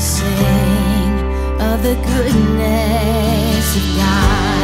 sing of the goodness of God.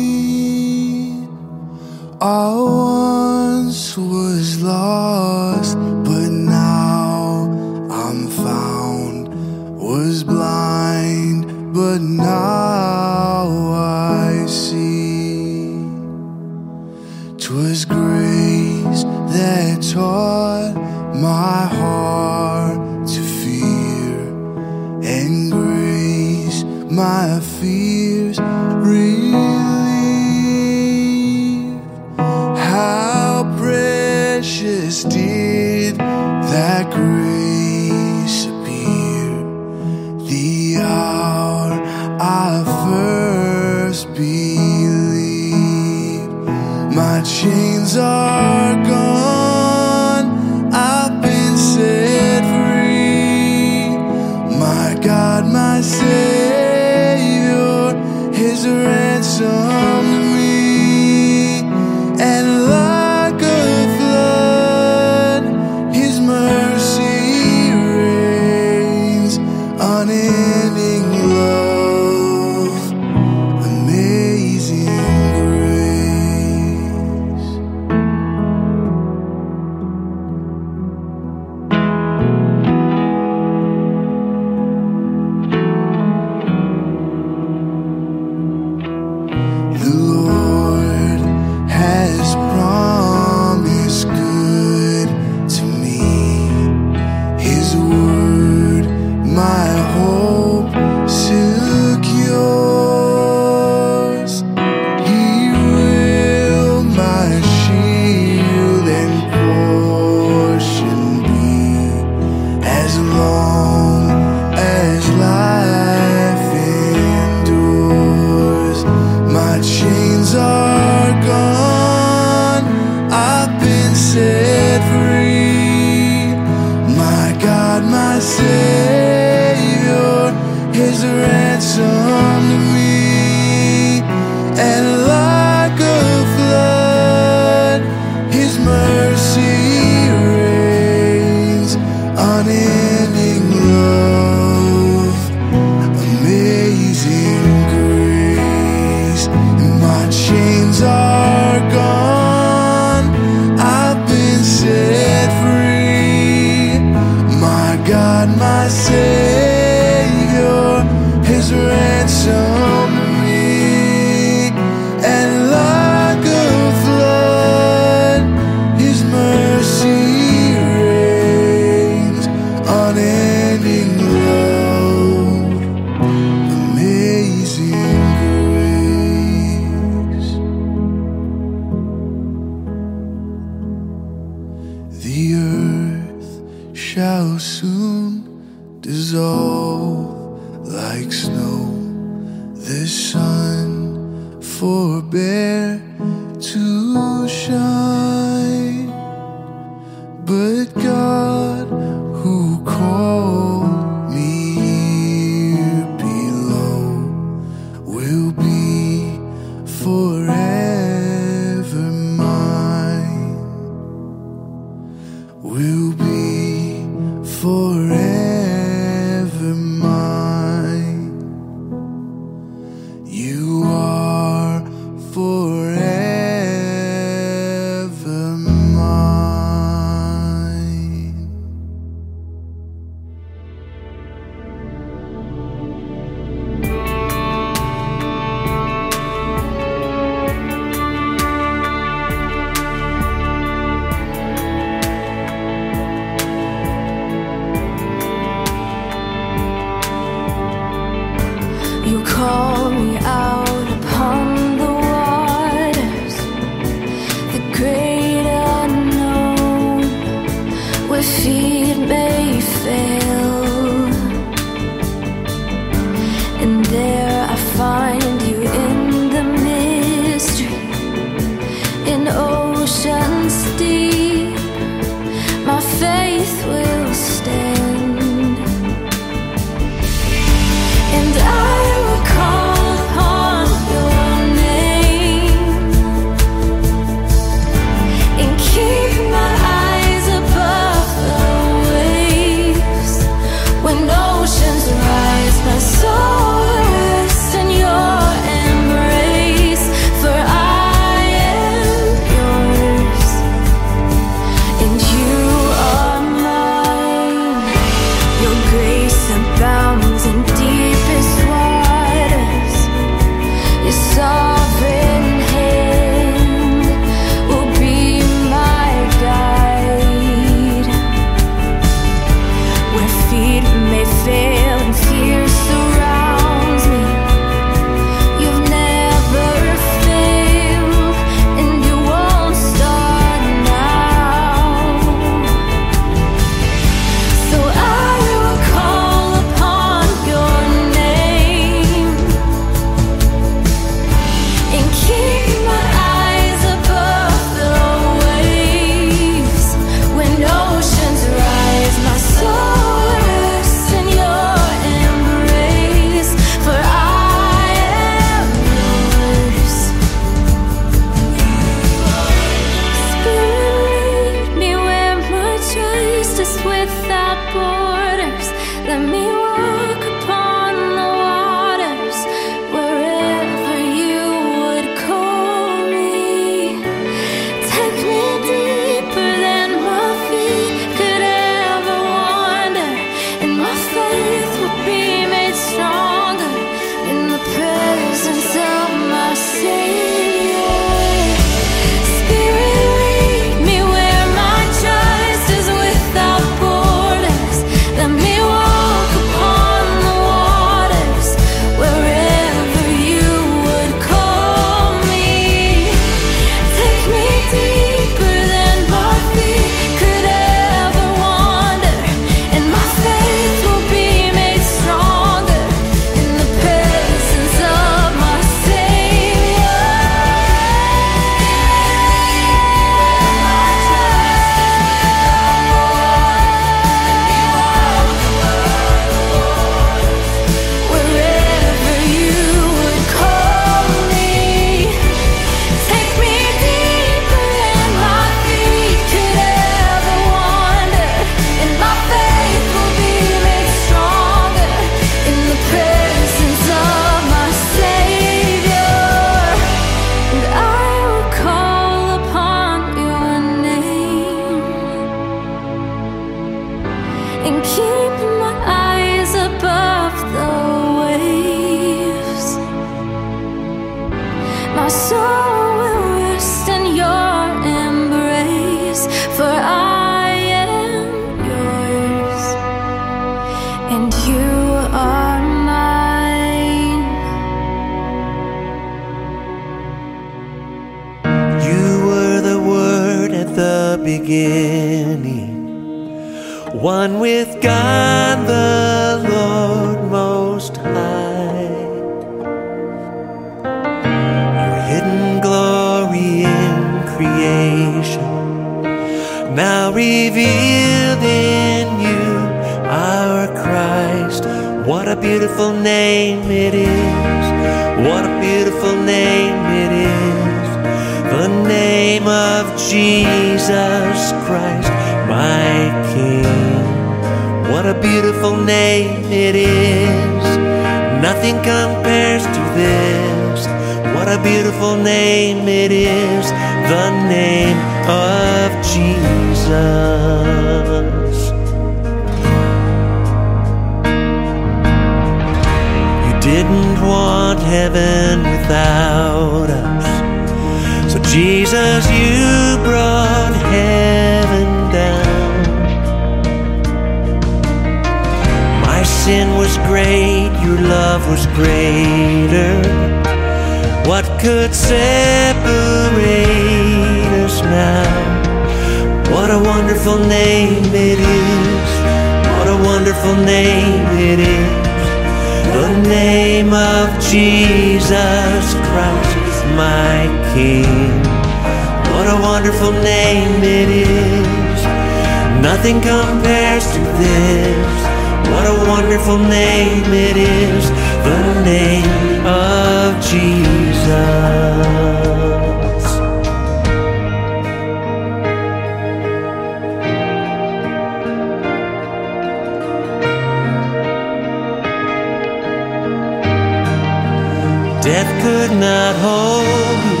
Death could not hold you,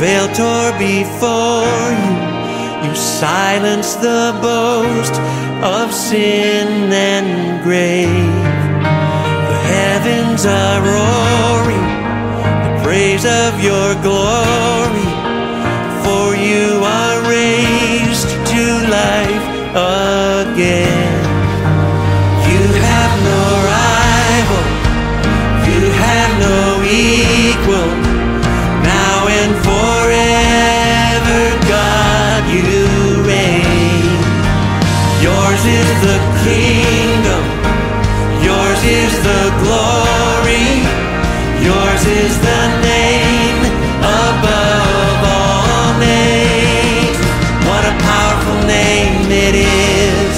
veil tore before you. You silenced the boast of sin and grave. The heavens are roaring, the praise of your glory. For you are raised to life kingdom. Yours is the glory. Yours is the name above all names. What a powerful name it is.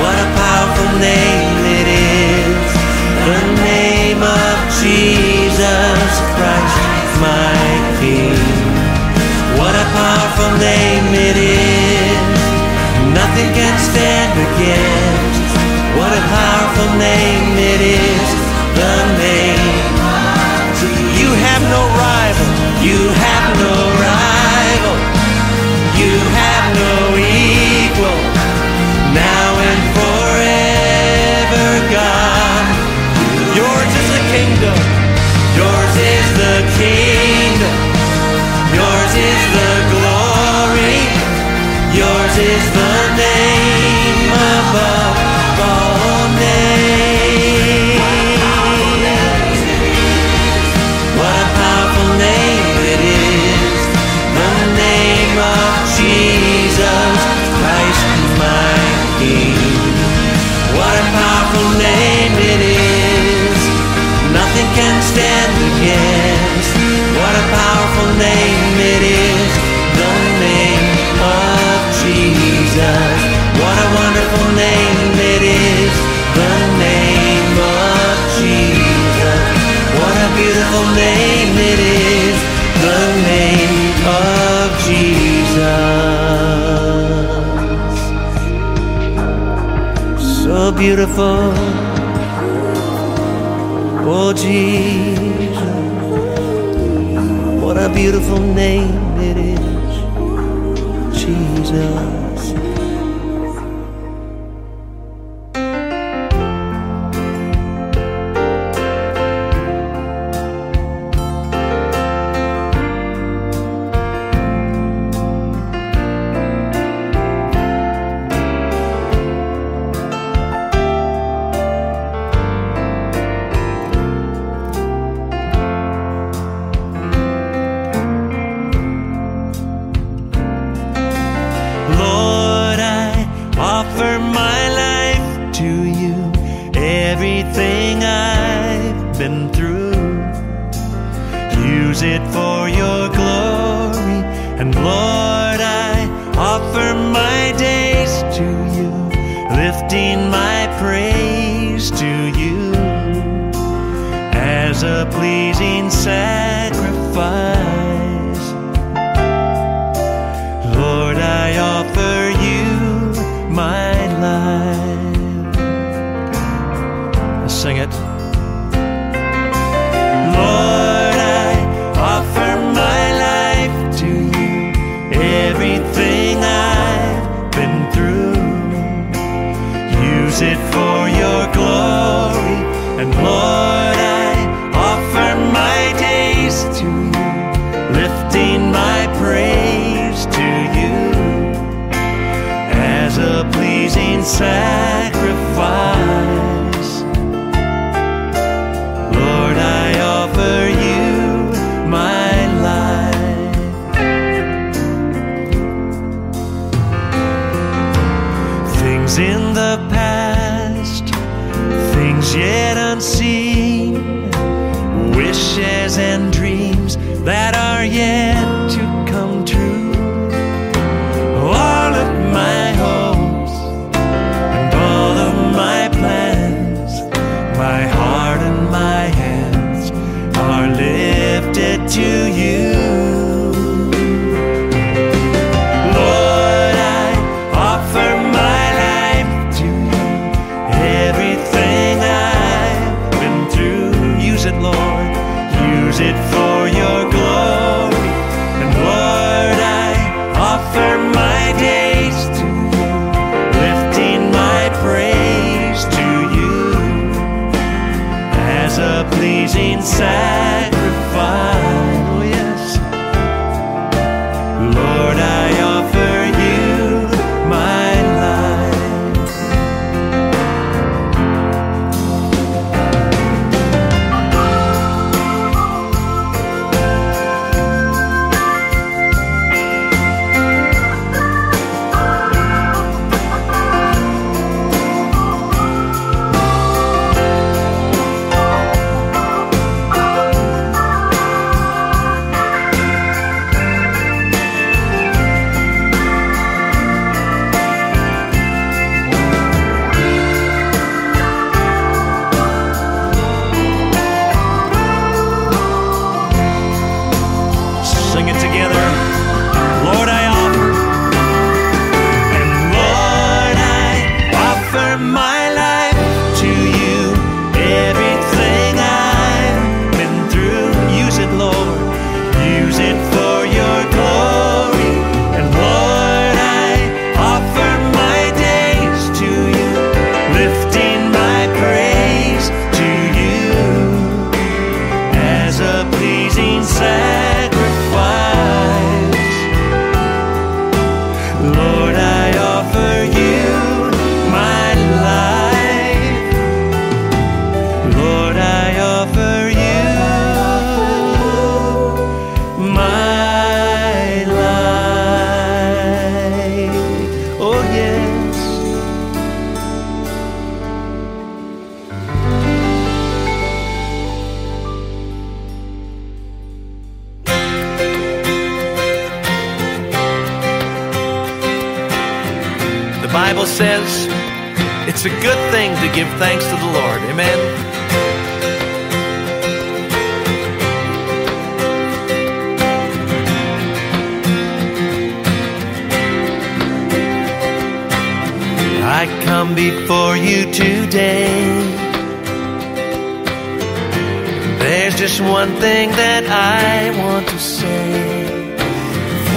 What a powerful name it is. The name of Jesus Christ, my King. What a powerful name it is. Nothing can stand against. Powerful name it is. The name. You have no rival. You have no rival. You have no equal. Now and forever, God. Yours is the kingdom. Yours is the kingdom. Yours is the glory. Yours is the name above name it is. The name of Jesus. What a wonderful name it is. The name of Jesus. What a beautiful name it is. The name of Jesus. So beautiful. Oh, Jesus. Beautiful name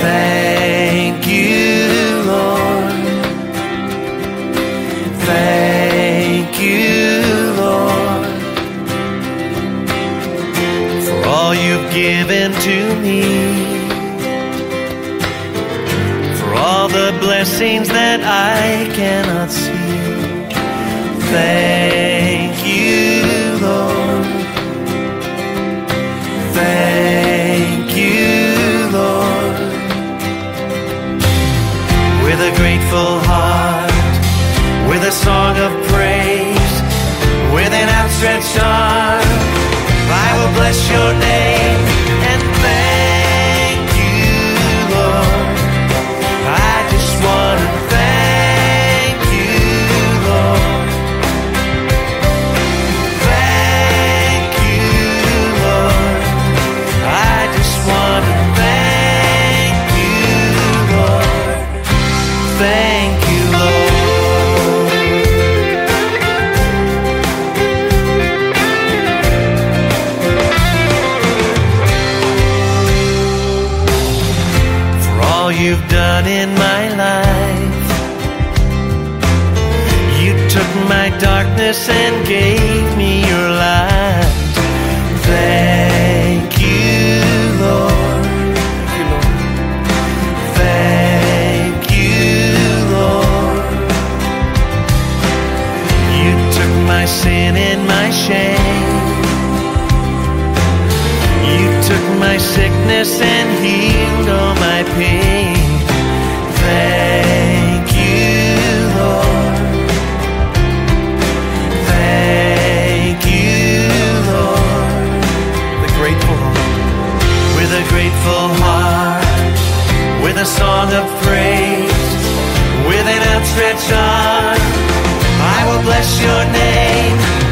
Thank you, Lord. Thank you, Lord, for all you've given to me. For all the blessings that I cannot see. Thank star. I will bless your name. gave me your life. Thank you, Lord. Thank you, Lord. You took my sin and my shame. You took my sickness and healed all my pain. that's your name.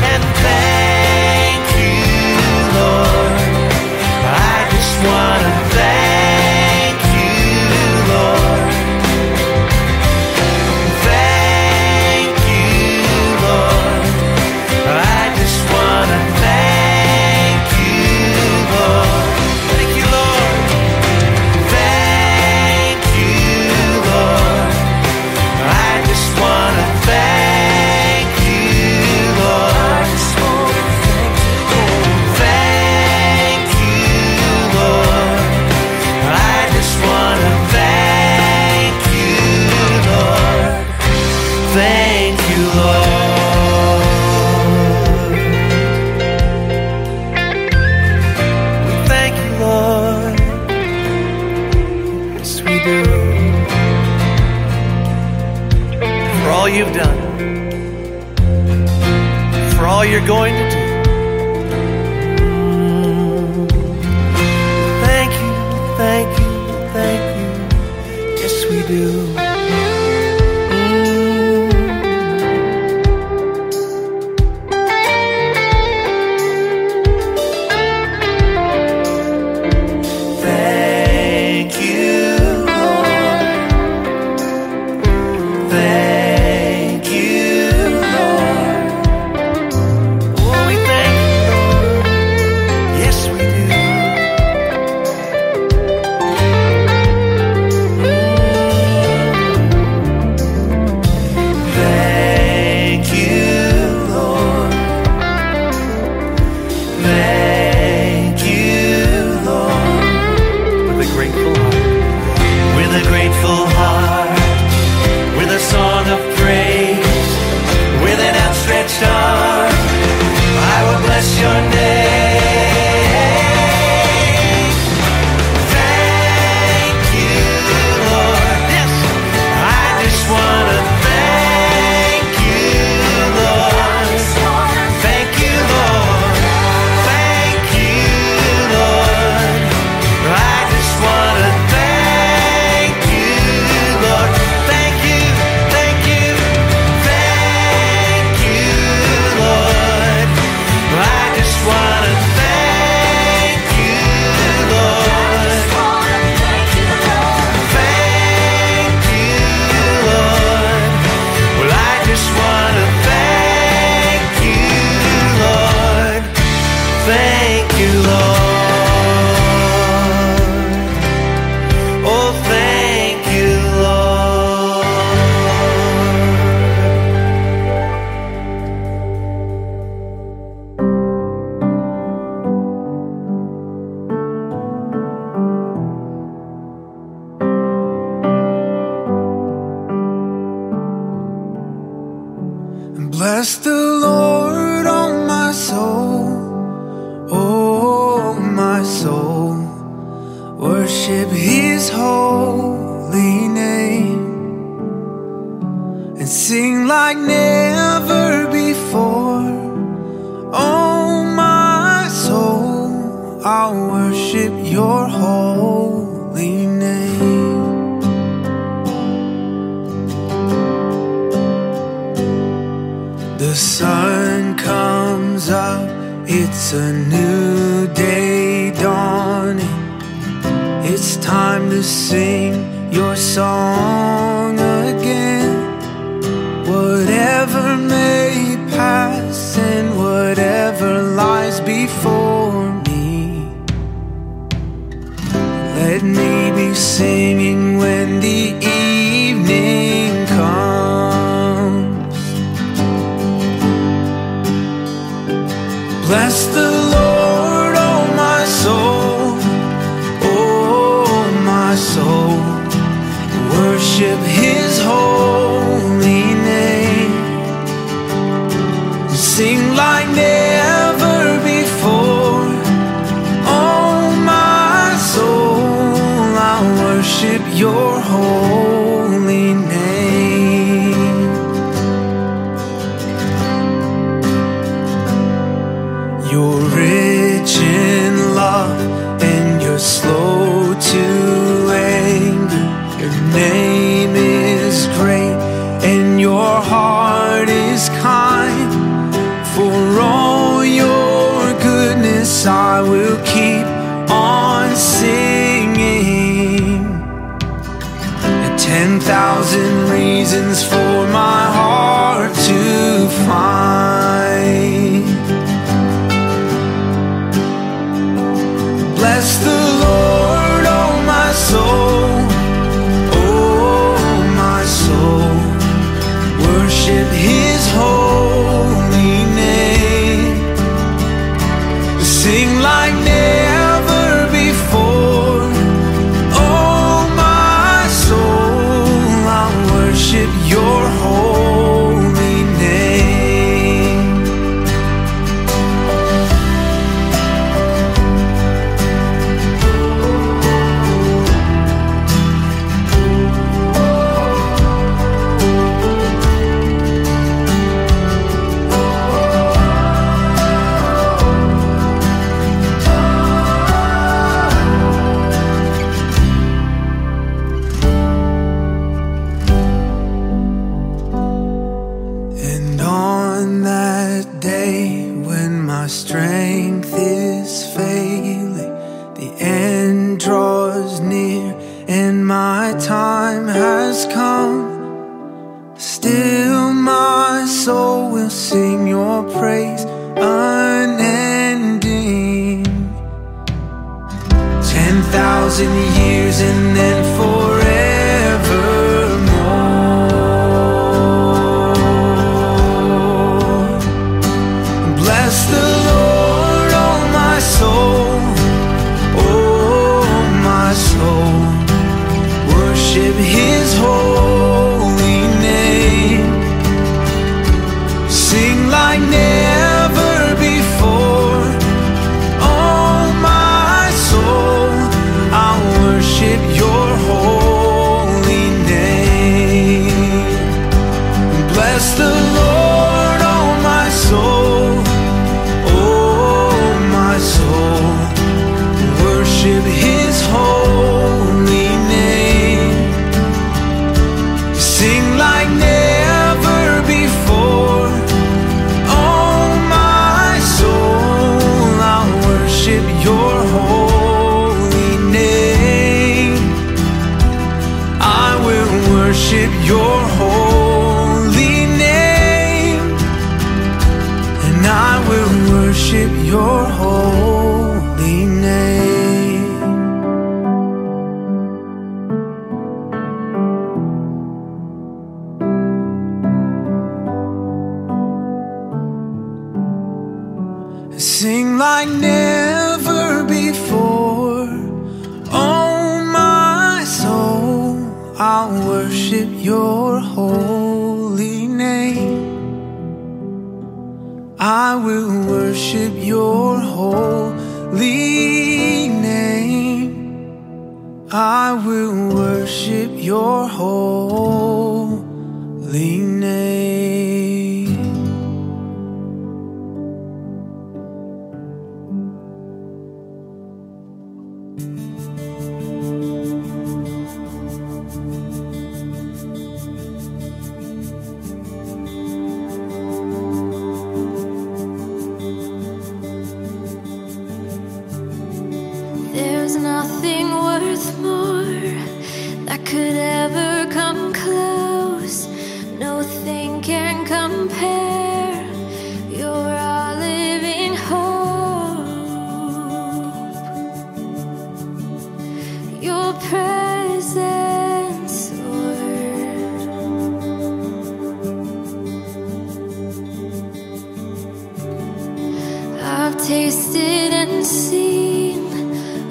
tasted and seen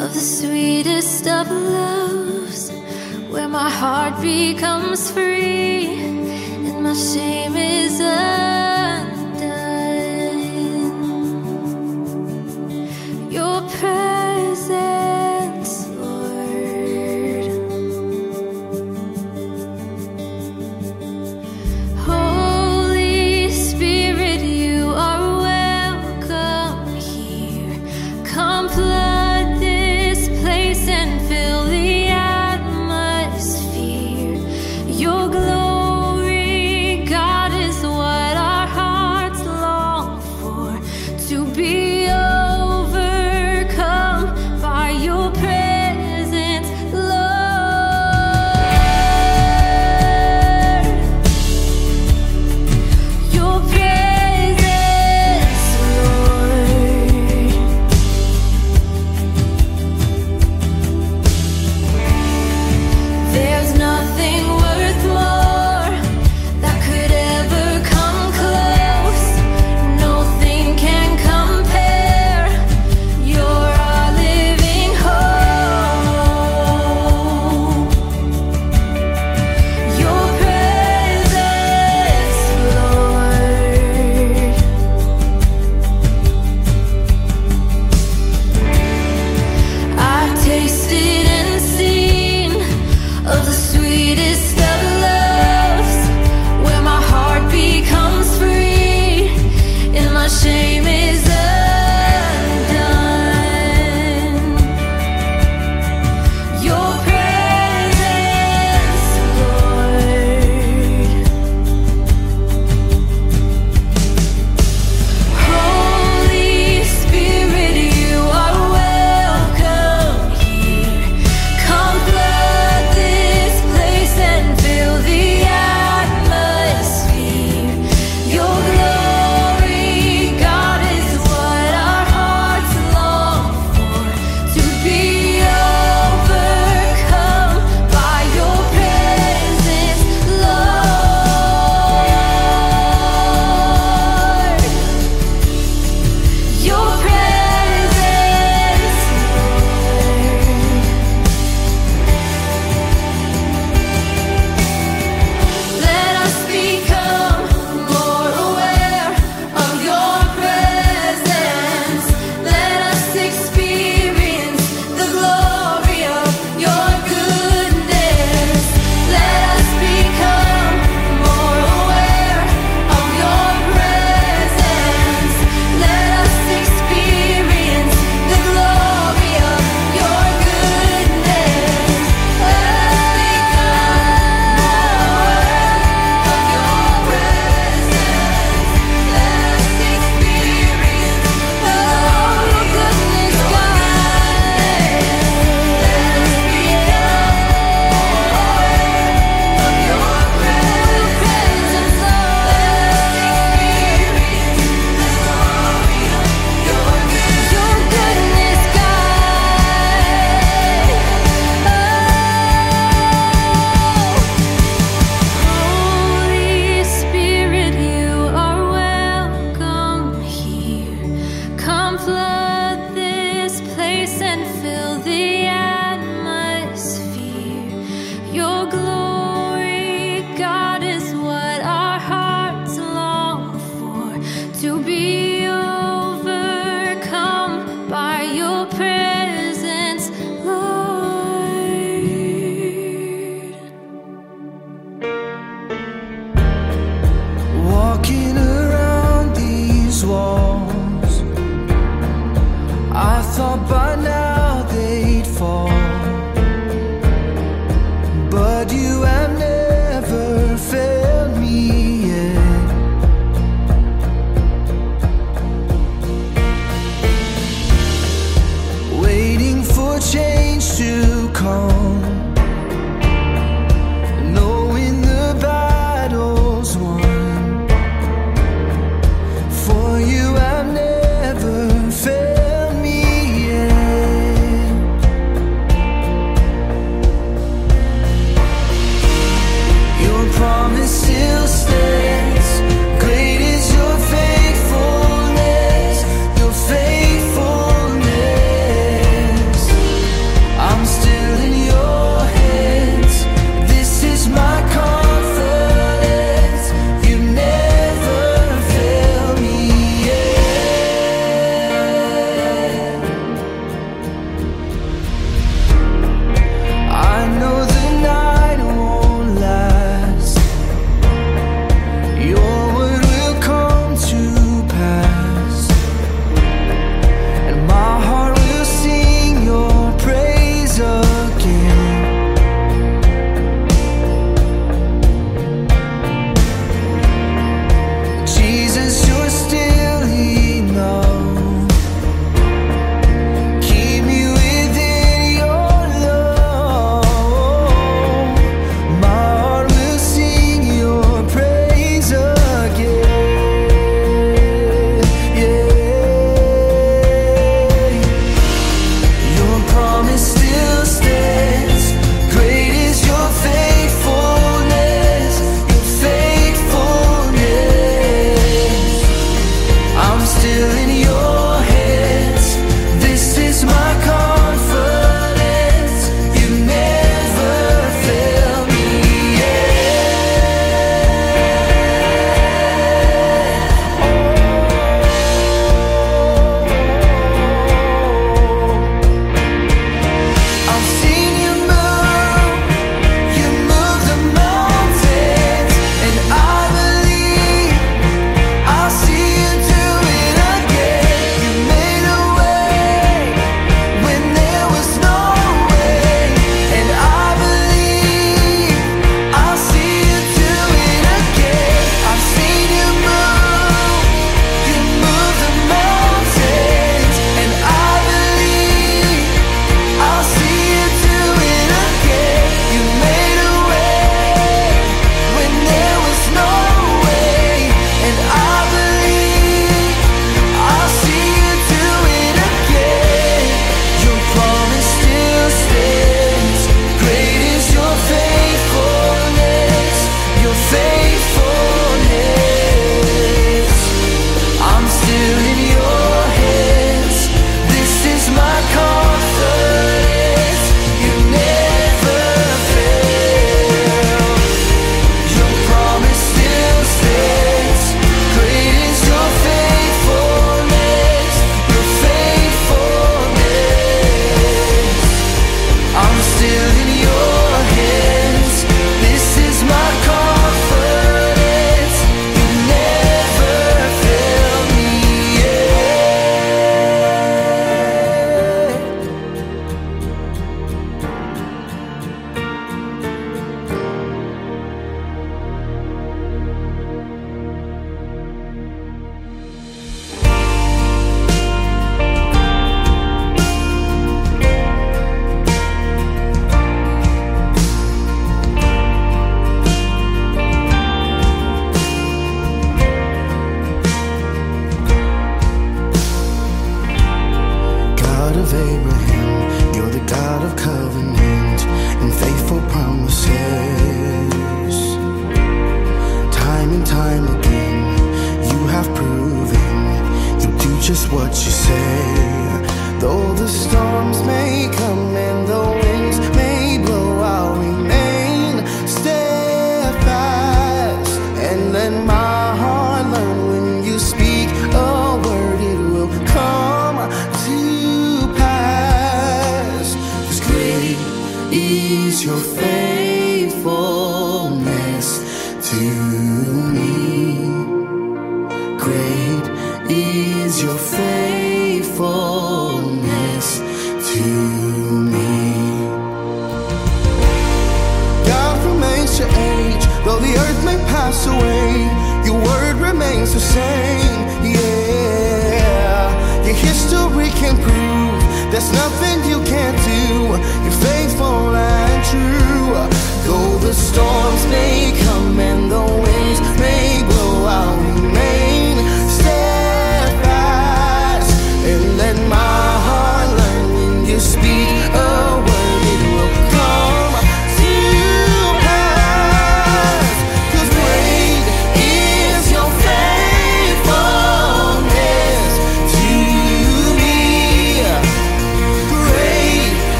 of the sweetest of loves, where my heart becomes free and my shame is. Up.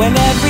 when every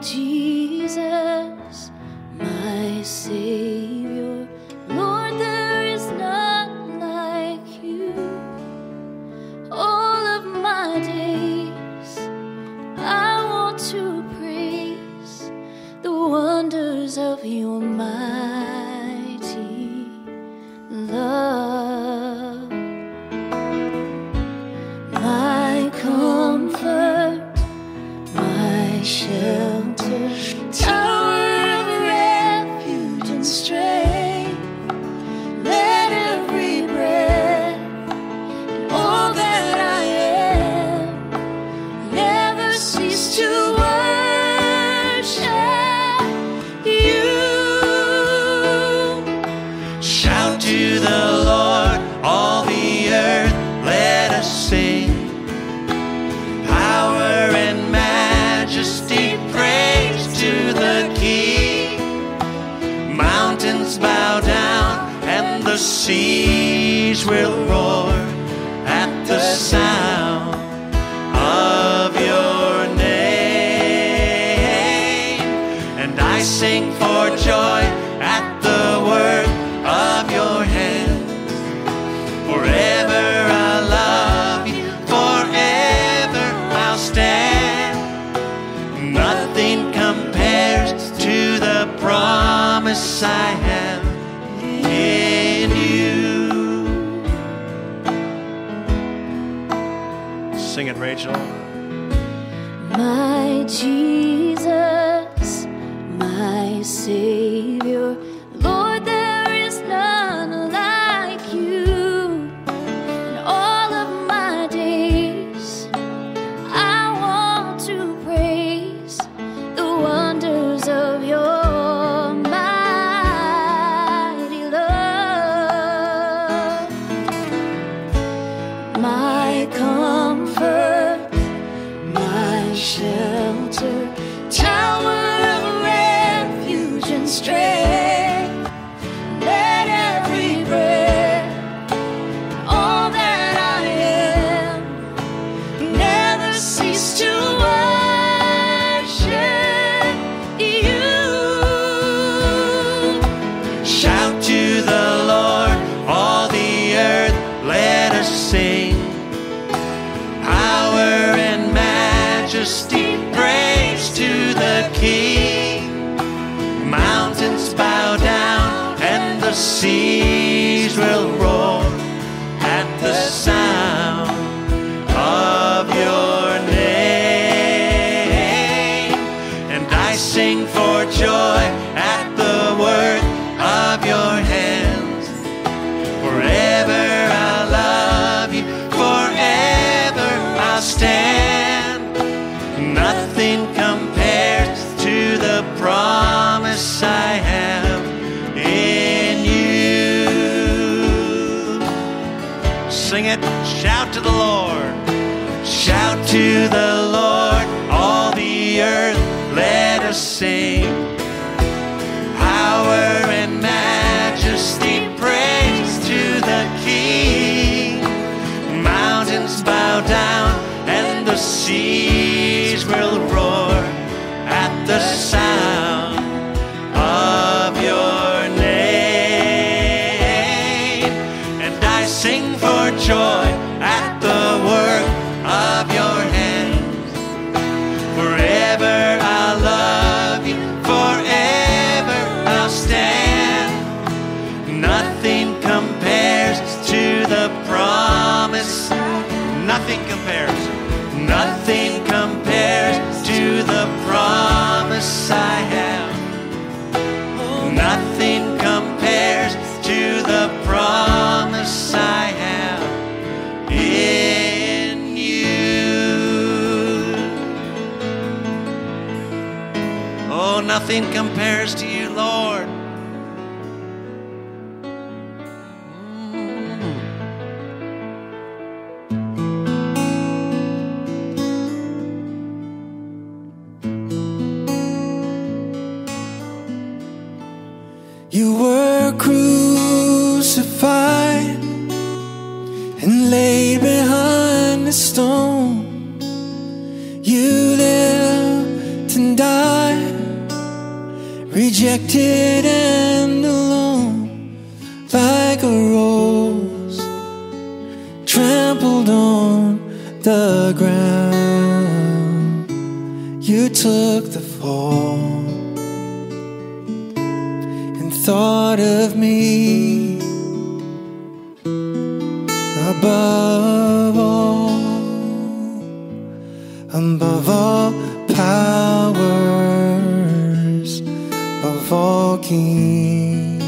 praise nothing compares to you, Lord. Mm. You were crucified and laid behind a stone. Took the fall and thought of me above all, above all powers, above all kings,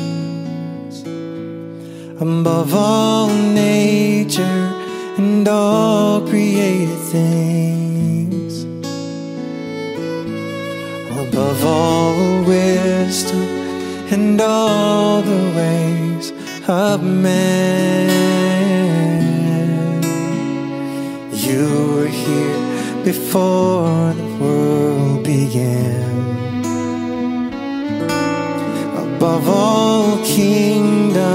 above all nature and all created things all wisdom and all the ways of man. You were here before the world began. Above all kingdoms,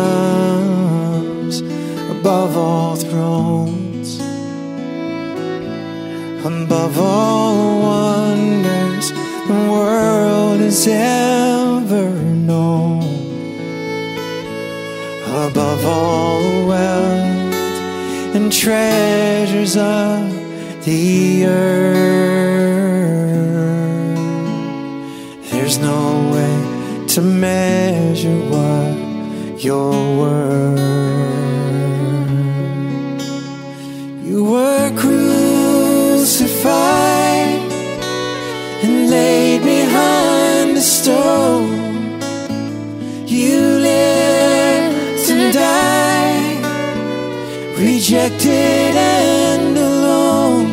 above all thrones, above all world has ever known, above all wealth and treasures of the earth. There's no way to measure what you're worth. You were crucified and laid behind the stone. You lived and die, rejected and alone,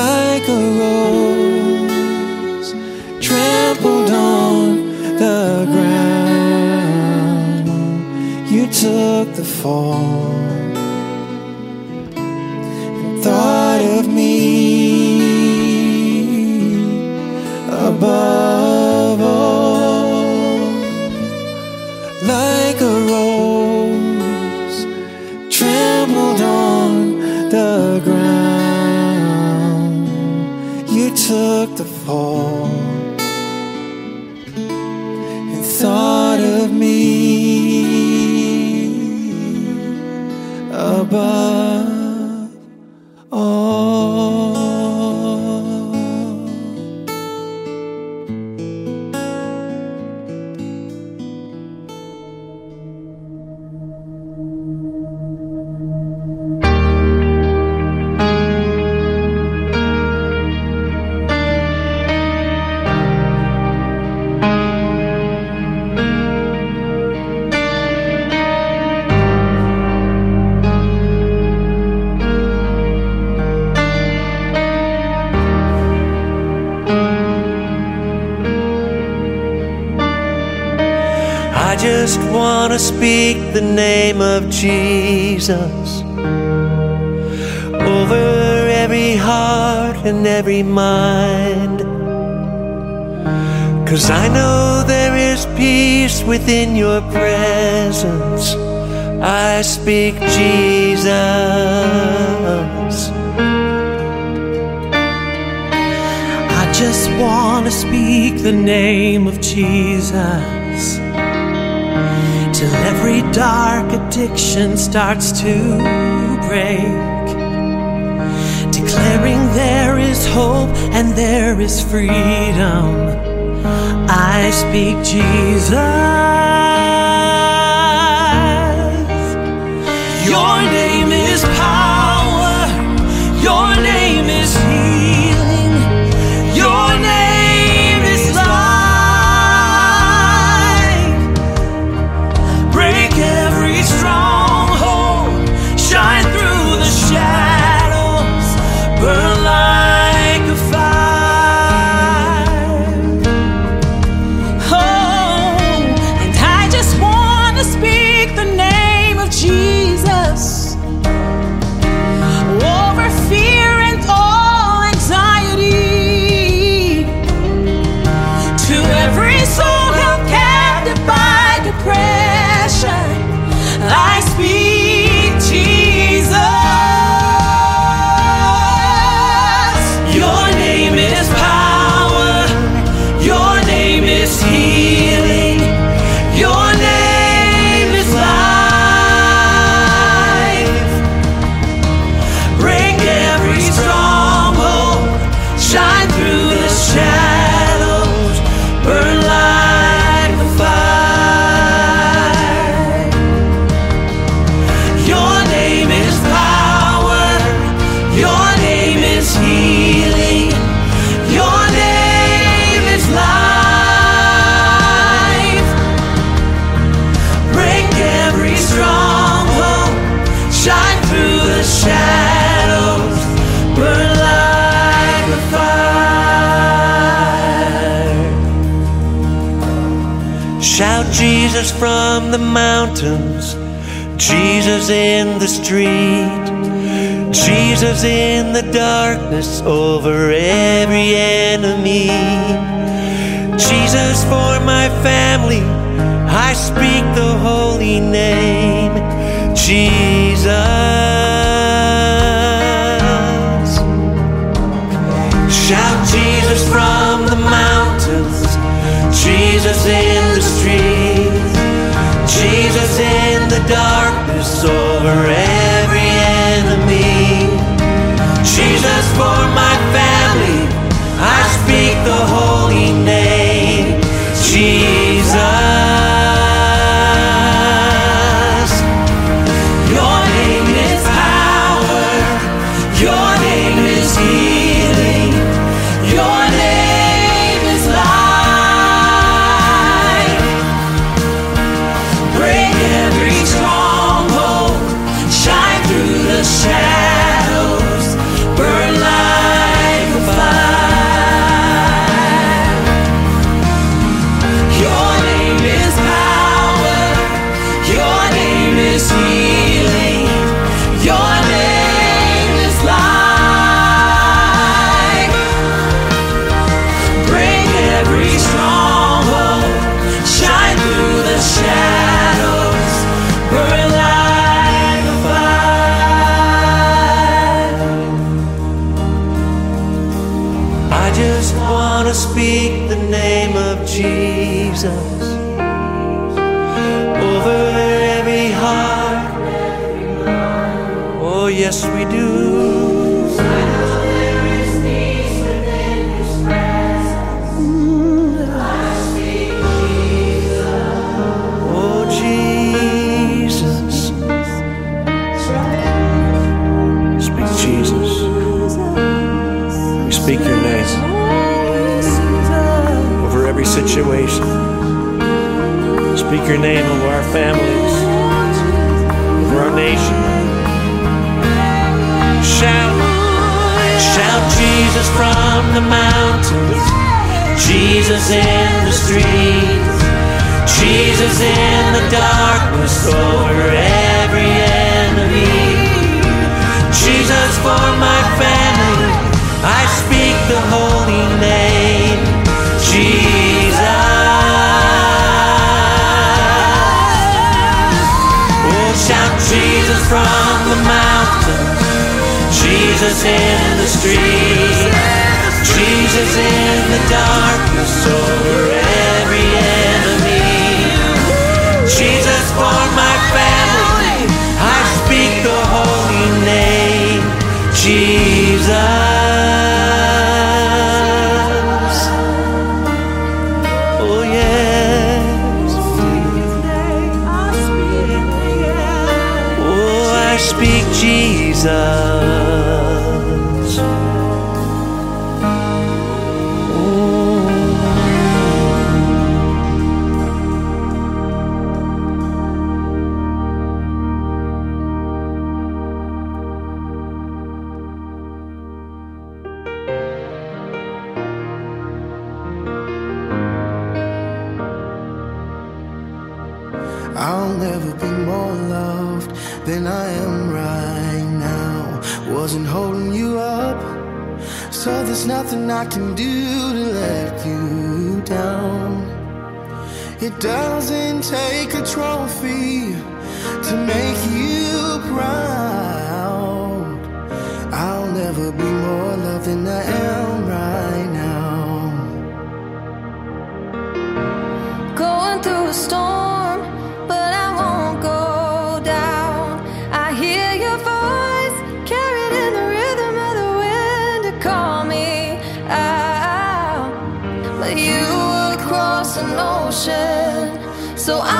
like a rose trampled on the ground. You took the fall You took the fall and thought of me above and every mind. Cause I know there is peace within your presence. I speak Jesus. I just want to speak the name of Jesus till every dark addiction starts to break. Declaring there hope and there is freedom. I speak Jesus. Your name Jesus in the street, Jesus in the darkness over every enemy. Jesus for my family, I speak the holy name, Jesus. Shout Jesus from the mountains, Jesus in over every enemy. Jesus for my family, I speak the holy name, Your name over our families, over our nation. Shout, shout Jesus from the mountains, Jesus in the streets, Jesus in the darkness over every enemy, Jesus for my family. I speak the whole. Jesus from the mountains, Jesus in the streets, Jesus in the darkness over every enemy. Jesus for my family, I speak the holy name, Jesus. Jesus. take a So I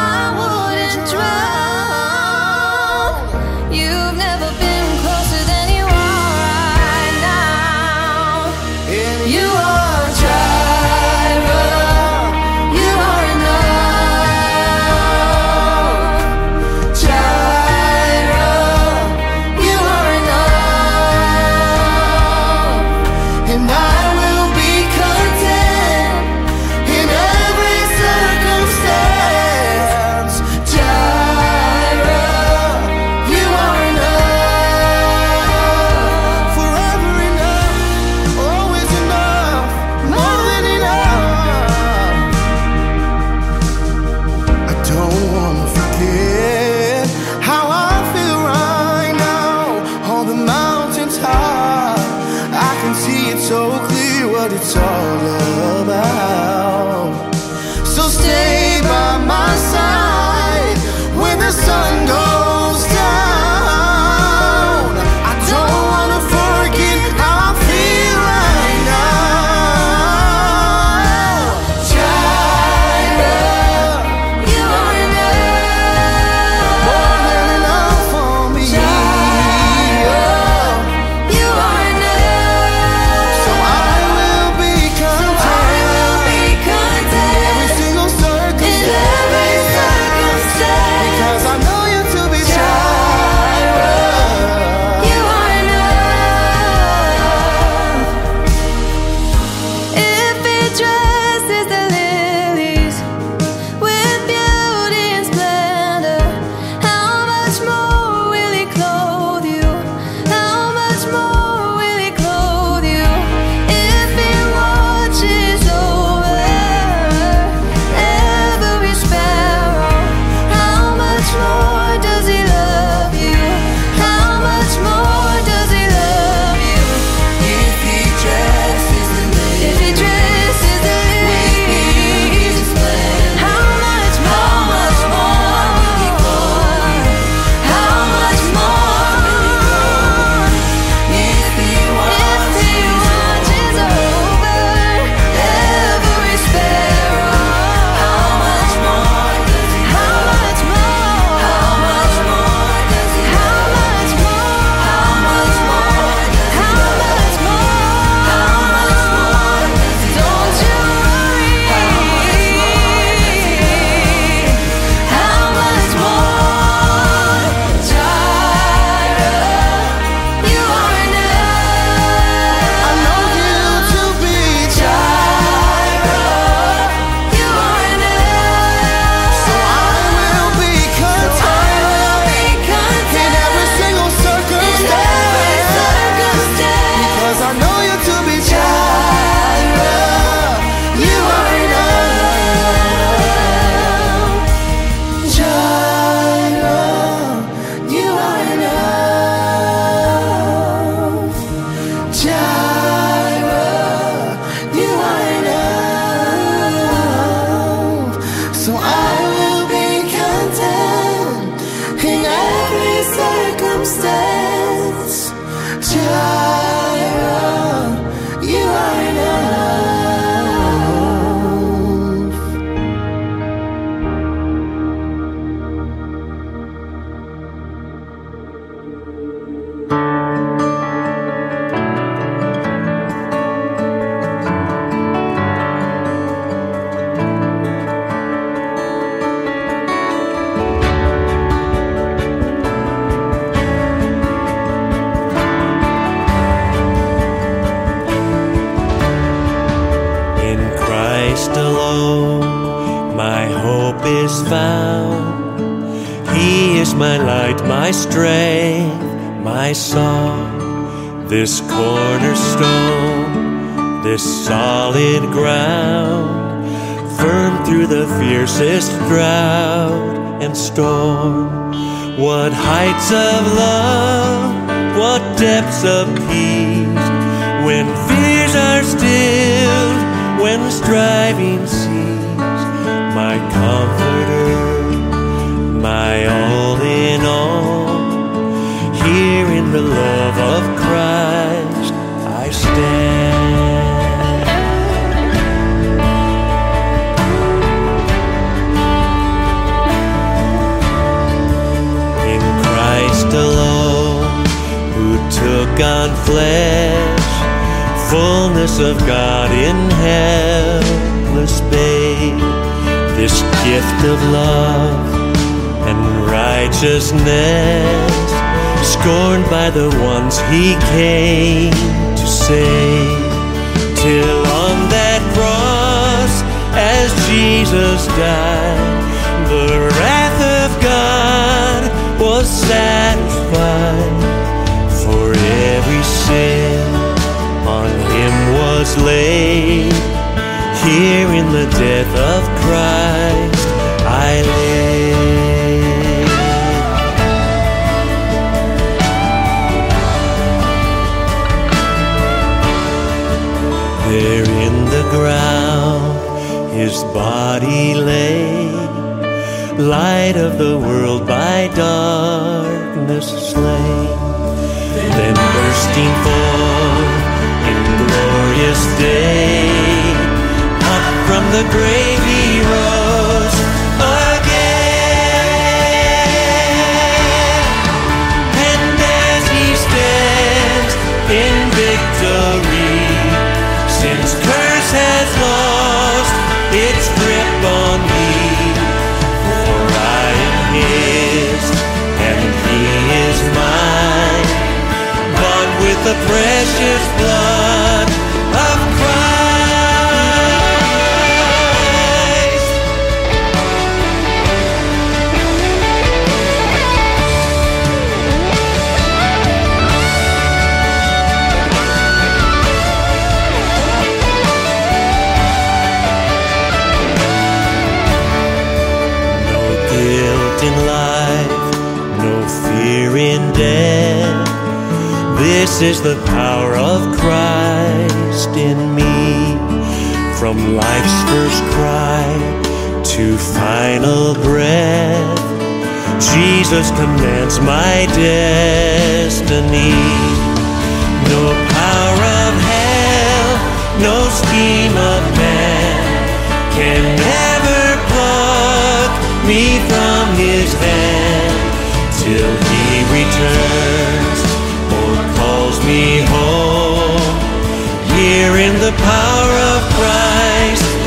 fiercest drought and storm. What heights of love, what depths of peace, when fears are stilled, when striving took on flesh, fullness of God in helpless babe, this gift of love and righteousness, scorned by the ones he came to save. Till on that cross, as Jesus died, the wrath of God was satisfied. For every sin on him was laid. Here in the death of Christ I live. There in the ground his body lay, light of the world by darkness slain. Bursting forth in glorious day, up from the grave he rose the precious blood of Christ. No guilt in life, no fear in death. This is the power of Christ in me. From life's first cry to final breath, Jesus commands my destiny. No power of hell, no scheme of man can ever pluck me from his hand till he returns calls me home. Here in the power of Christ,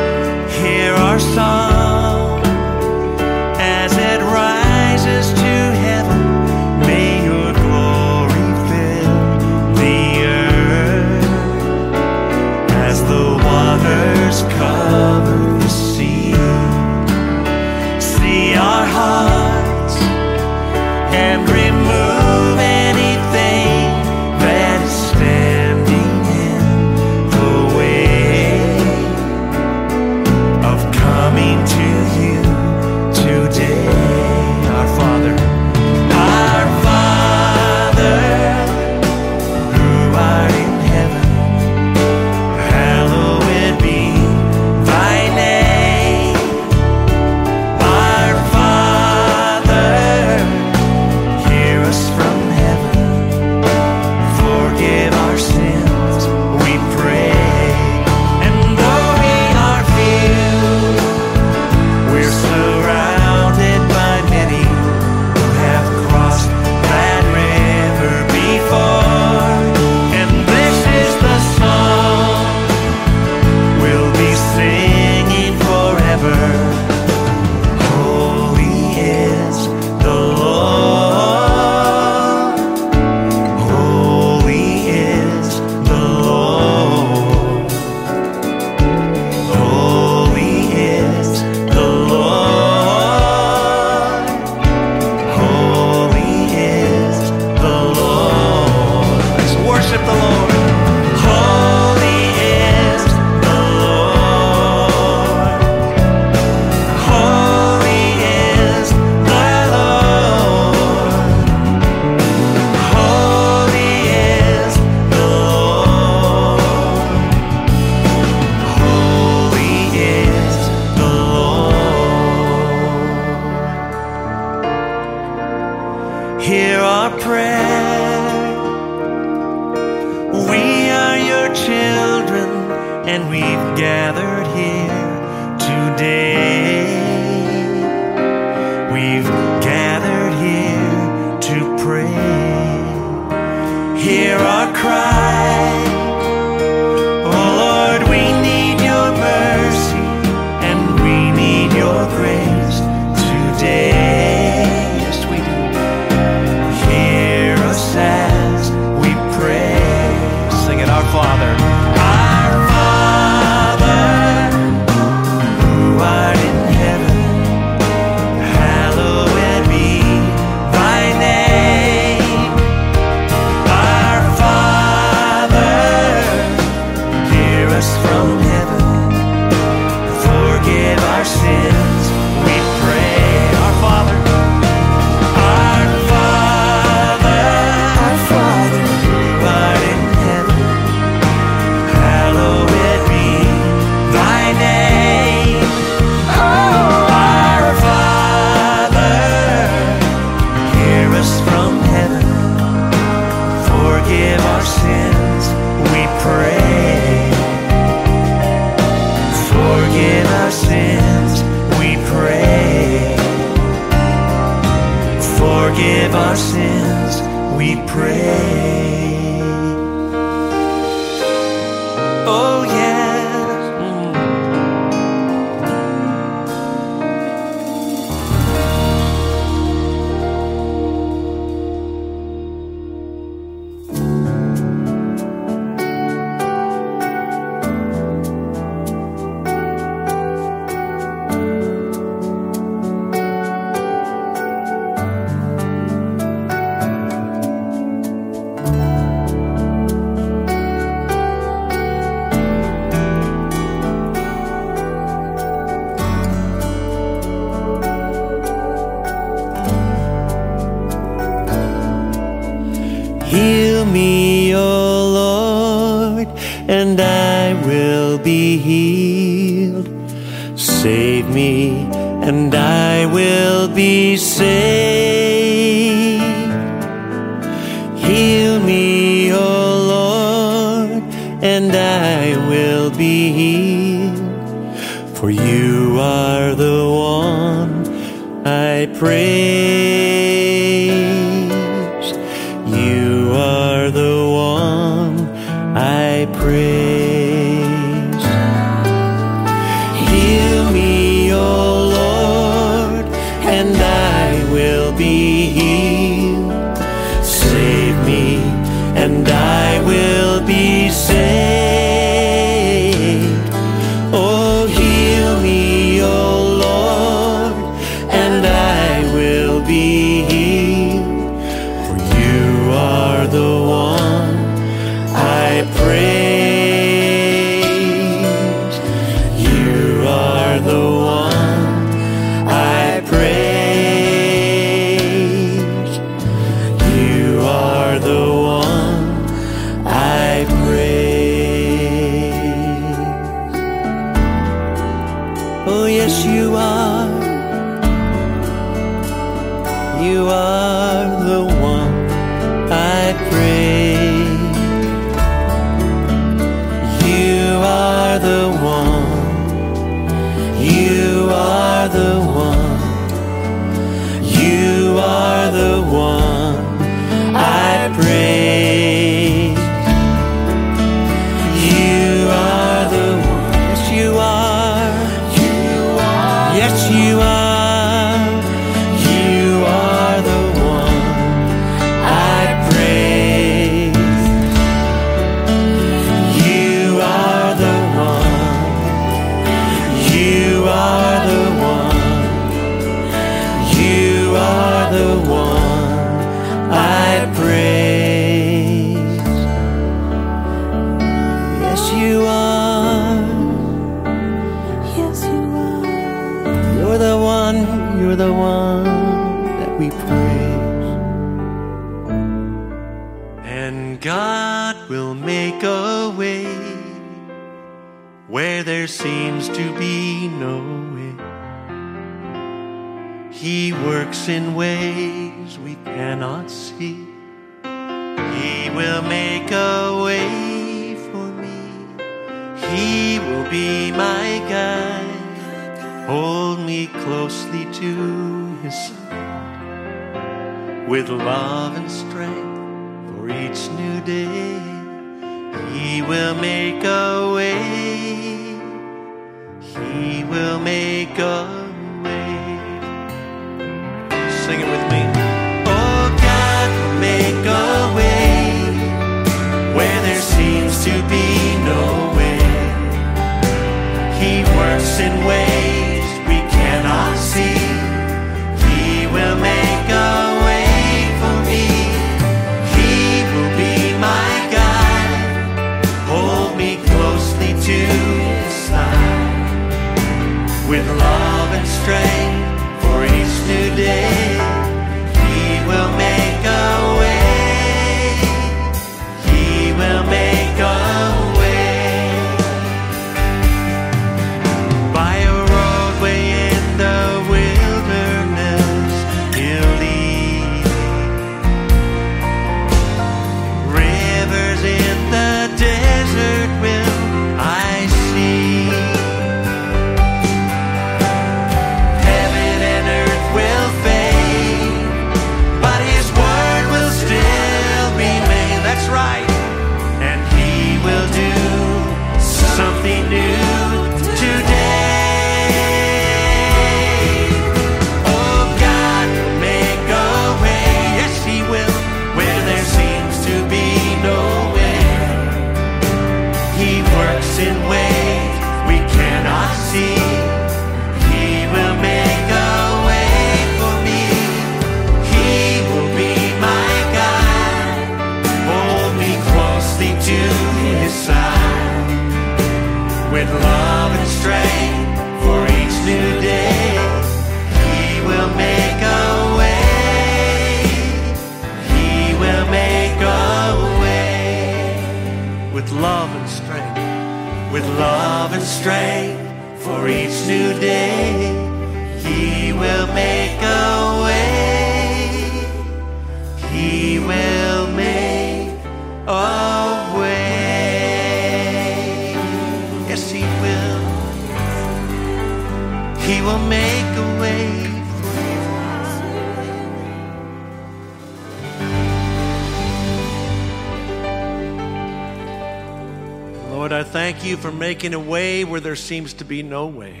making a way where there seems to be no way.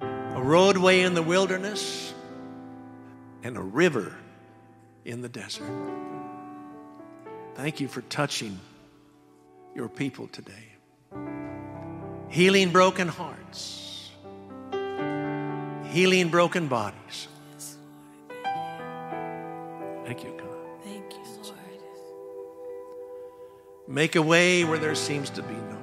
A roadway in the wilderness and a river in the desert. Thank you for touching your people today, healing broken hearts, healing broken bodies. Thank you, God. Thank you, Lord. Make a way where there seems to be no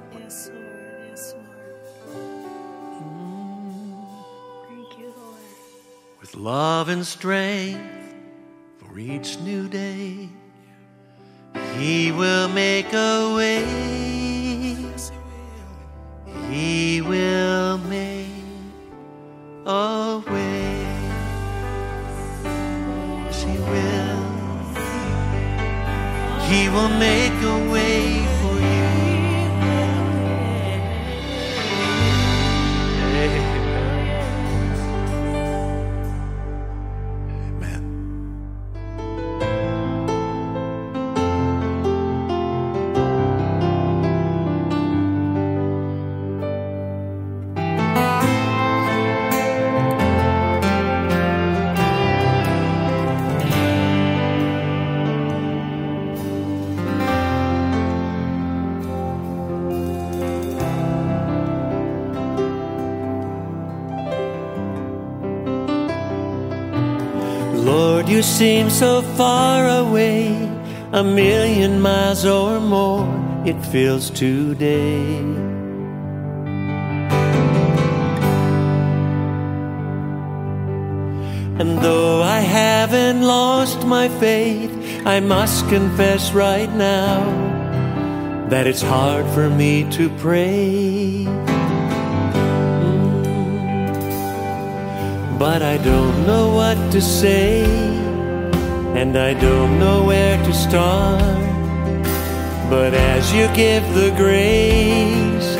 love and strength for each new day. He will make a way. He will make a way. He will. He will make a way seem so far away, a million miles or more, it feels today. And though I haven't lost my faith, I must confess right now that it's hard for me to pray. Mm. But I don't know what to say and I don't know where to start. But as you give the grace,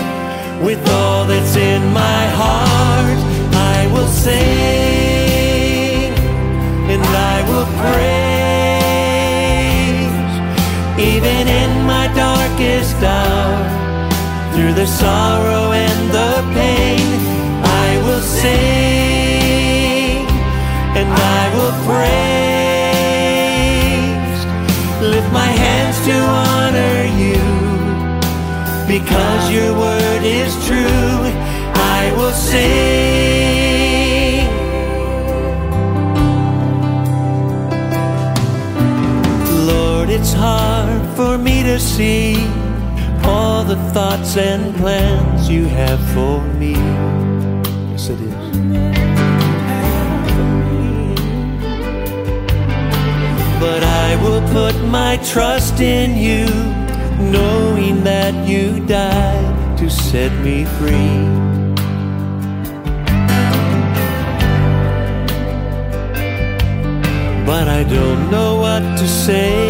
with all that's in my heart, I will sing and I will praise, even in my darkest hour, through the sorrow and the pain, I will sing and I will praise. Is true. I will sing. Lord, it's hard for me to see all the thoughts and plans you have for me. Yes, it is. But I will put my trust in you, knowing that you died to set me free. But I don't know what to say,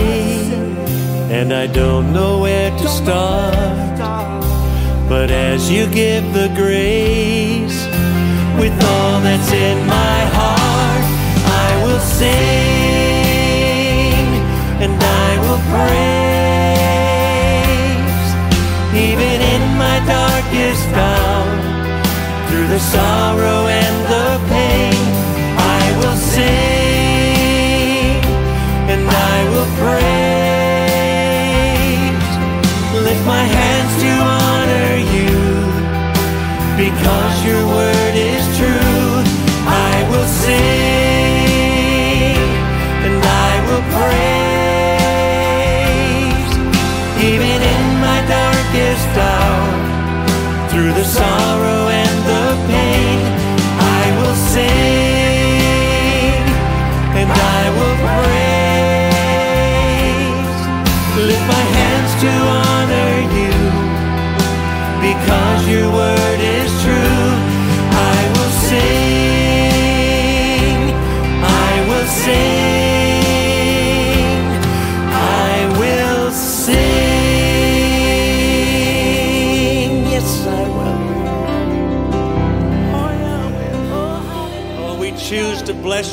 and I don't know where to start. But as you give the grace, with all that's in my heart, I will sing and I will praise, darkest hour, through the sorrow and the pain, I will sing and I will praise. Lift my hands to honor you because your word is true. I will sing and I will praise, through the sorrow and the pain. I will sing and I will praise. Lift my hands to honor you because your word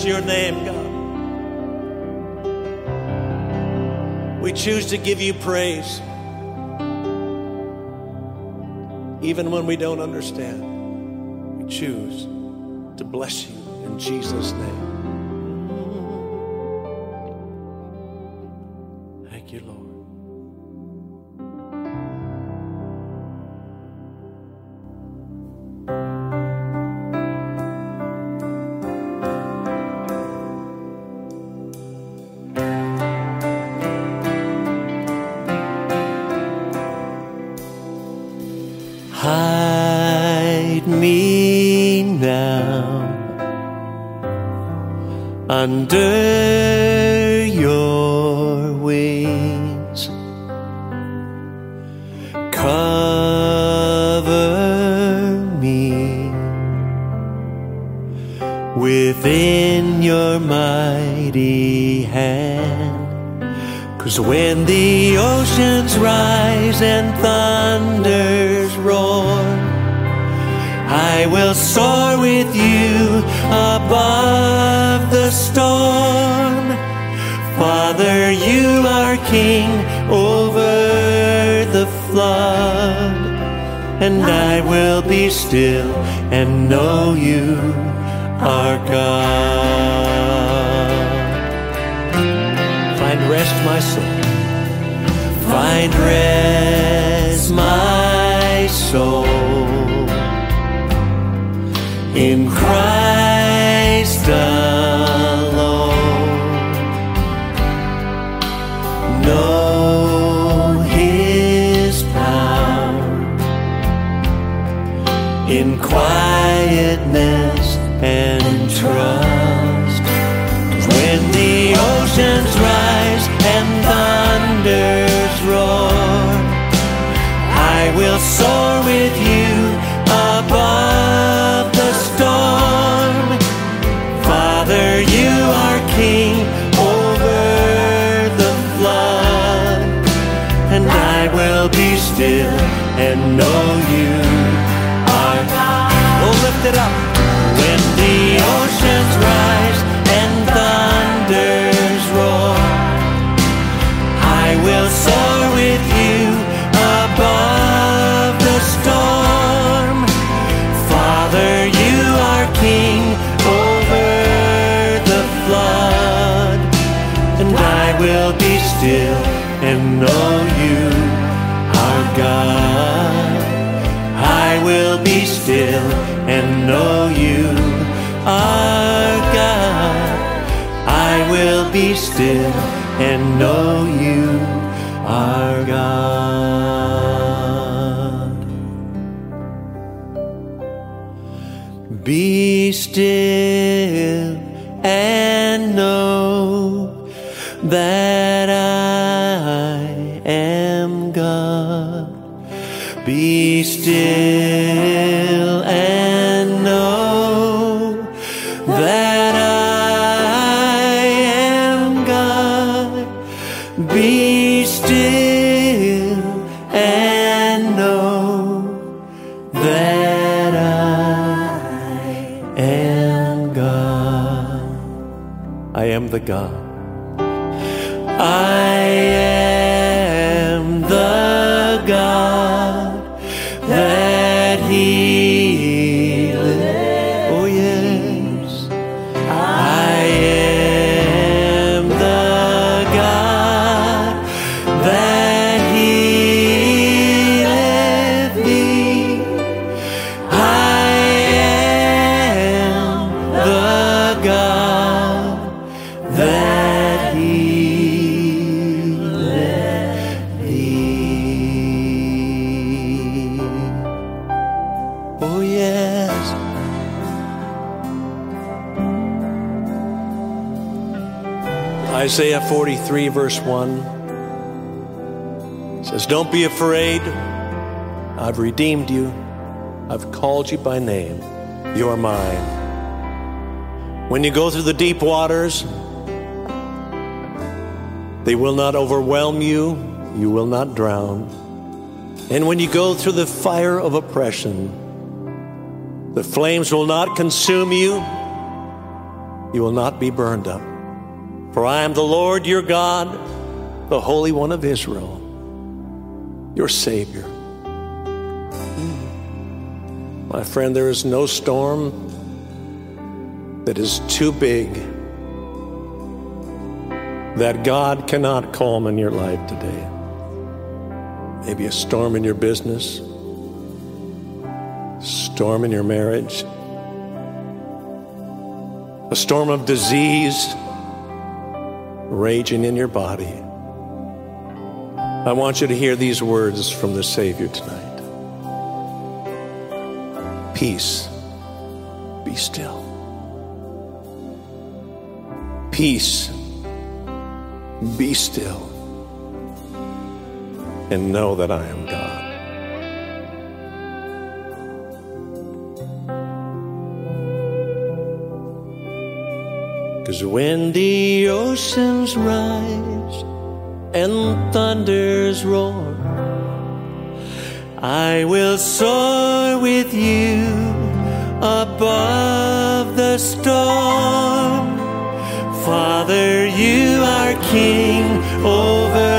your name, God. We choose to give you praise. Even when we don't understand, soul. Find rest, my soul. In Christ I 3, verse 1 says, Don't be afraid. I've redeemed you. I've called you by name. You are mine. When you go through the deep waters, they will not overwhelm you. You will not drown. And when you go through the fire of oppression, the flames will not consume you. You will not be burned up. For I am the Lord your God, the Holy One of Israel, your Savior. My friend, there is no storm that is too big that God cannot calm in your life today. Maybe a storm in your business, storm in your marriage, a storm of disease raging in your body. I want you to hear these words from the Savior tonight. Peace, be still. Peace, be still. And know that I am God. Cause when the oceans rise and thunders roar, I will soar with you above the storm. Father, you are king over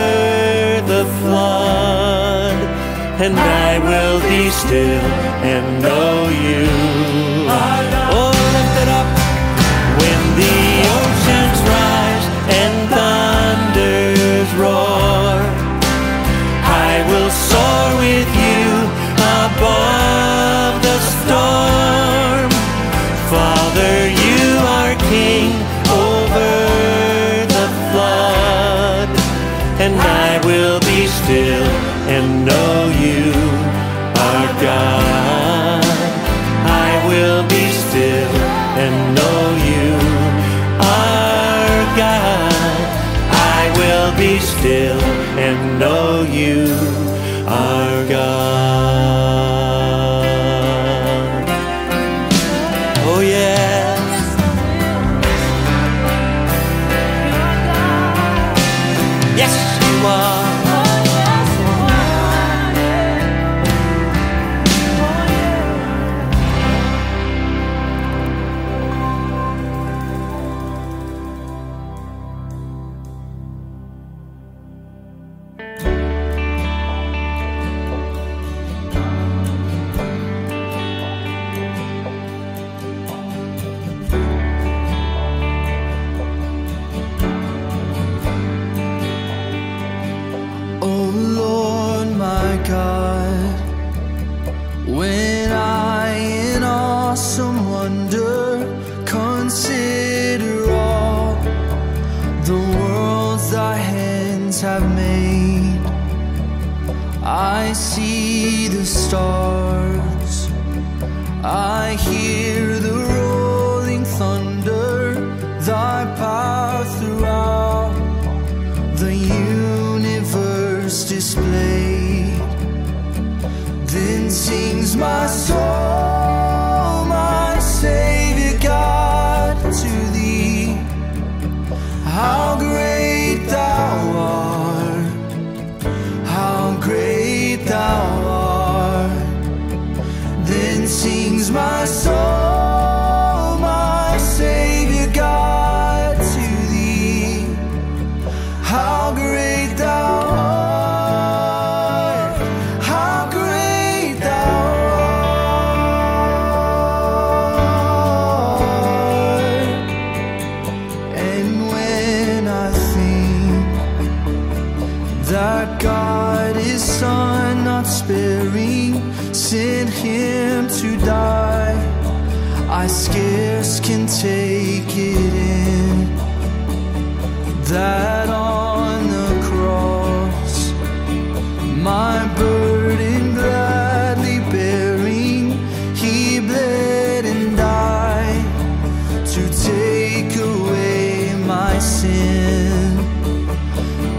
the flood, and I will be still and know you. sparing, sent him to die. I scarce can take it in that on the cross my burden gladly bearing, he bled and died to take away my sin.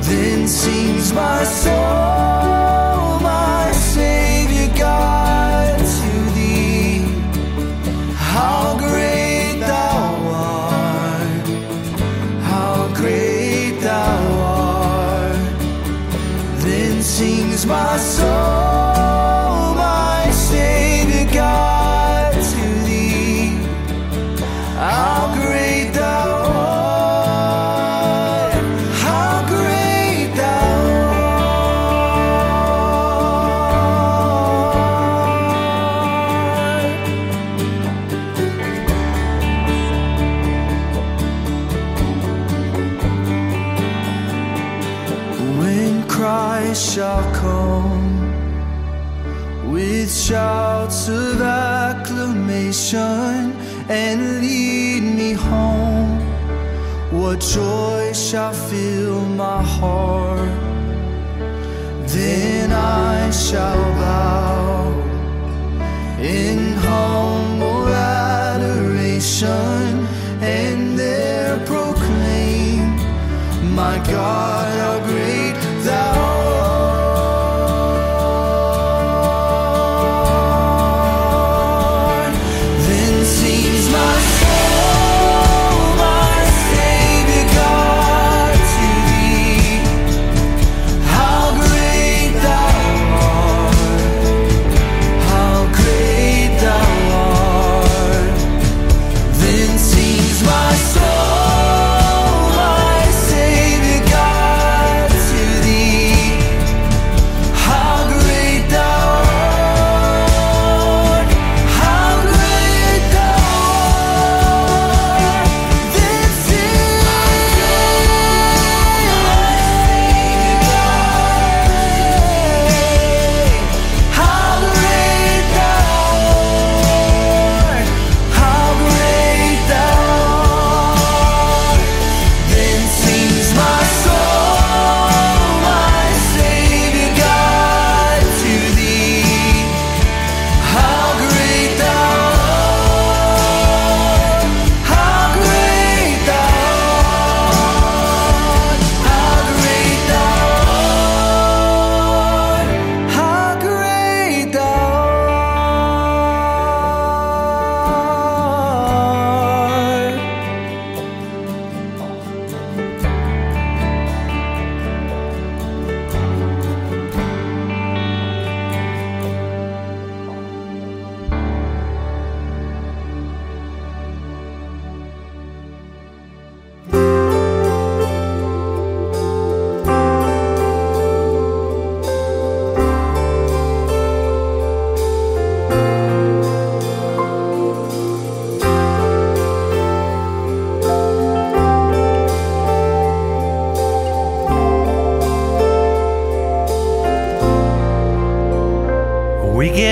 Then sings my soul. joy shall fill my heart. Then I shall bow.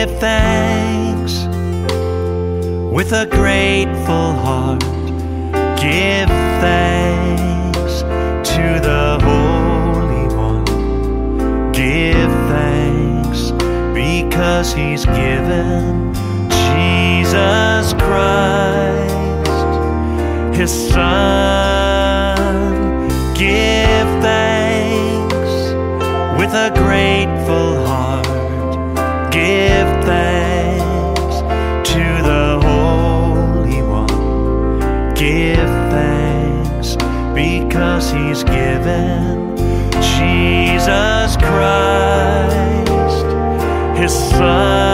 give thanks with a grateful heart. Give thanks to the Holy One. Give thanks because He's given Jesus Christ, His Son. Give thanks with a grateful Jesus Christ, His Son.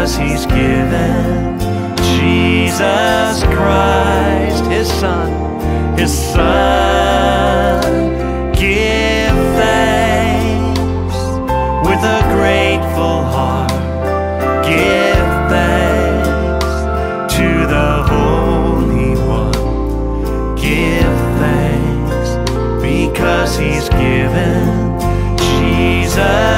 Because he's given. Jesus Christ, his son, his son. Give thanks with a grateful heart. Give thanks to the Holy One. Give thanks because he's given Jesus.